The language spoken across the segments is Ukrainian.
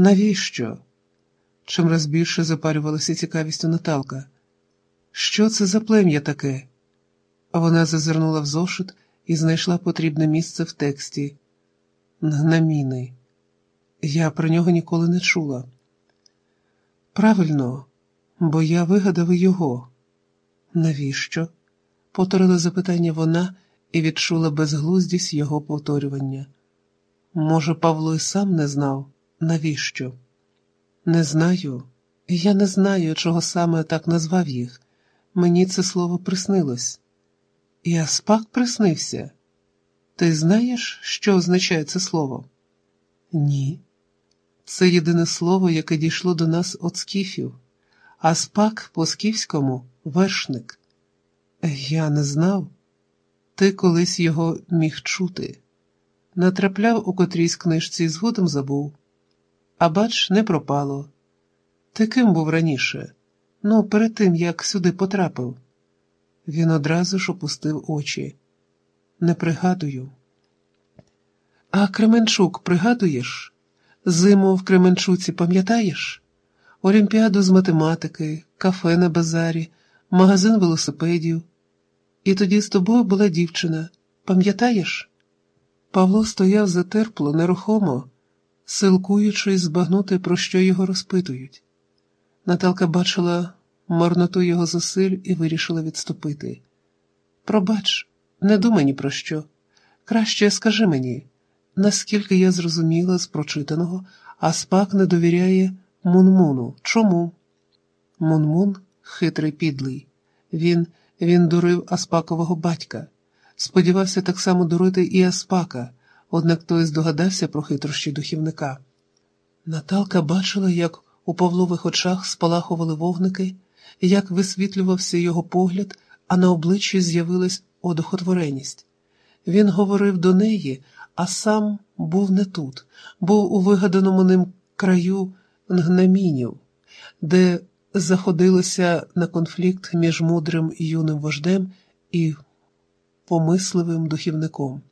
Навіщо? Чимраз більше запарювалася цікавістю Наталка. Що це за плем'я таке? Вона зазирнула в зошит і знайшла потрібне місце в тексті. Гнаміни. Я про нього ніколи не чула. Правильно, бо я вигадав його. Навіщо? повторила запитання вона і відчула безглуздість його повторювання. Може, Павло й сам не знав, навіщо? Не знаю. Я не знаю, чого саме так назвав їх. Мені це слово приснилось. І Аспак приснився. Ти знаєш, що означає це слово? Ні. Це єдине слово, яке дійшло до нас від скіфів, а спак по скіфському вершник. Я не знав. Ти колись його міг чути. Натрапляв у котрійсь книжці і згодом забув. А бач, не пропало. Ти ким був раніше? Ну, перед тим, як сюди потрапив. Він одразу ж опустив очі. Не пригадую. А Кременчук пригадуєш? Зиму в Кременчуці пам'ятаєш? Олімпіаду з математики, кафе на базарі, магазин велосипедів. І тоді з тобою була дівчина, пам'ятаєш? Павло стояв затерпло, нерухомо, силкуючись збагнути, про що його розпитують. Наталка бачила марноту його зусиль і вирішила відступити. Пробач, не думай ні про що. Краще скажи мені, наскільки я зрозуміла з прочитаного, а спак не довіряє Мунмуну. Чому? Мунмун хитрий підлий. Він він дурив Аспакового батька. Сподівався так само дурити і Аспака, однак той здогадався про хитрощі духівника. Наталка бачила, як у Павлових очах спалахували вогники, як висвітлювався його погляд, а на обличчі з'явилась одухотвореність. Він говорив до неї, а сам був не тут, був у вигаданому ним краю Нгнамінів, де заходилося на конфлікт між мудрим юним вождем і помисливим духівником.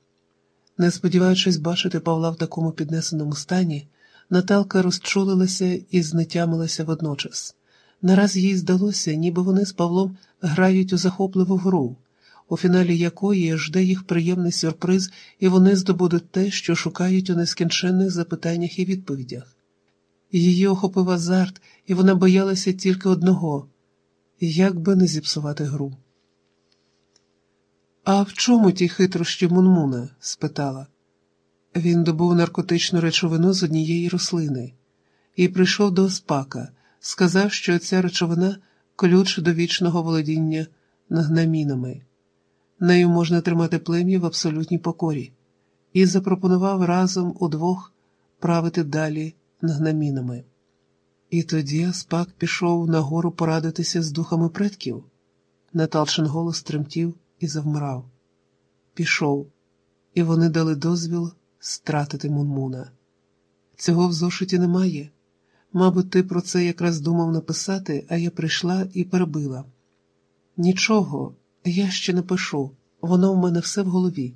Не сподіваючись бачити Павла в такому піднесеному стані, Наталка розчулилася і знетямилася водночас. Нараз їй здалося, ніби вони з Павлом грають у захопливу гру, у фіналі якої жде їх приємний сюрприз, і вони здобудуть те, що шукають у нескінченних запитаннях і відповідях. Її охопив азарт, і вона боялася тільки одного як би не зіпсувати гру. А в чому ті хитрощі Мунмуна? спитала. Він добув наркотичну речовину з однієї рослини і прийшов до Оспака, сказав, що ця речовина ключ до вічного володіння нагнамінами. Нею можна тримати плем'я в абсолютній покорі, і запропонував разом удвох правити далі нагнамінами. І тоді Аспак пішов нагору порадитися з духами предків. Наталчин голос тремтів і завмирав. Пішов, і вони дали дозвіл стратити Мунмуна. Цього в зошиті немає. Мабуть, ти про це якраз думав написати, а я прийшла і перебила. Нічого, я ще не пишу, воно в мене все в голові.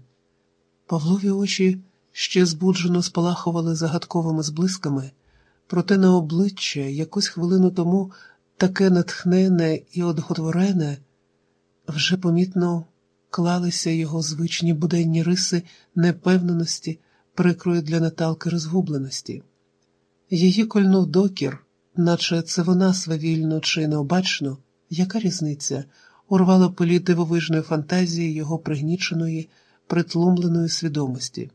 Павлові очі ще збуджено спалахували загадковими зблисками, проте на обличчя якусь хвилину тому таке натхнене і одготворене, вже помітно клалися його звичні буденні риси непевненості, прикрої для Наталки розгубленості. Її кольнув докір, наче це вона свавільно чи необачно, яка різниця, урвала політ дивовижної фантазії його пригніченої, притлумленої свідомості.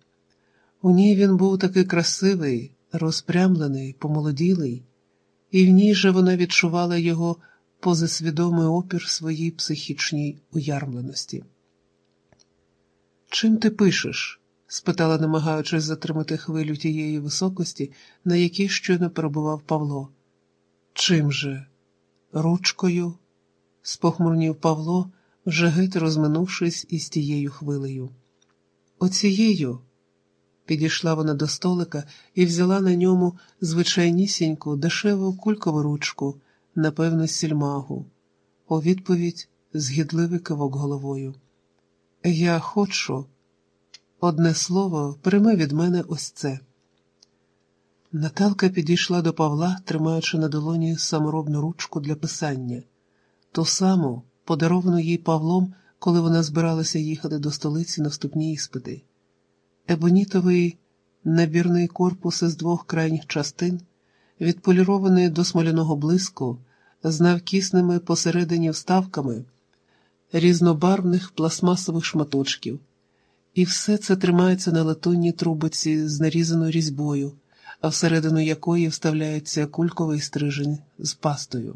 У ній він був такий красивий, розпрямлений, помолоділий, і в ній же вона відчувала його позасвідомий опір своїй психічній уярмленості. Чим ти пишеш? спитала, намагаючись затримати хвилю тієї високості, на якій щойно перебував Павло. Чим же? Ручкою? спохмурнів Павло, вже геть розминувшись із тією хвилею. Оцією. Підійшла вона до столика і взяла на ньому звичайнісіньку, дешеву кулькову ручку, напевно, сільмагу. У відповідь згідливий кивок головою. Я хочу. Одне слово, прийми від мене ось це. Наталка підійшла до Павла, тримаючи на долоні саморобну ручку для писання, ту саму, подаровану їй Павлом, коли вона збиралася їхати до столиці на вступні іспити. Ебонітовий набірний корпус із двох крайніх частин, відполірований до смоляного блиску, з навкісними посередині вставками різнобарвних пластмасових шматочків, і все це тримається на латунній трубиці з нарізаною різьбою, а всередину якої вставляється кульковий стрижень з пастою.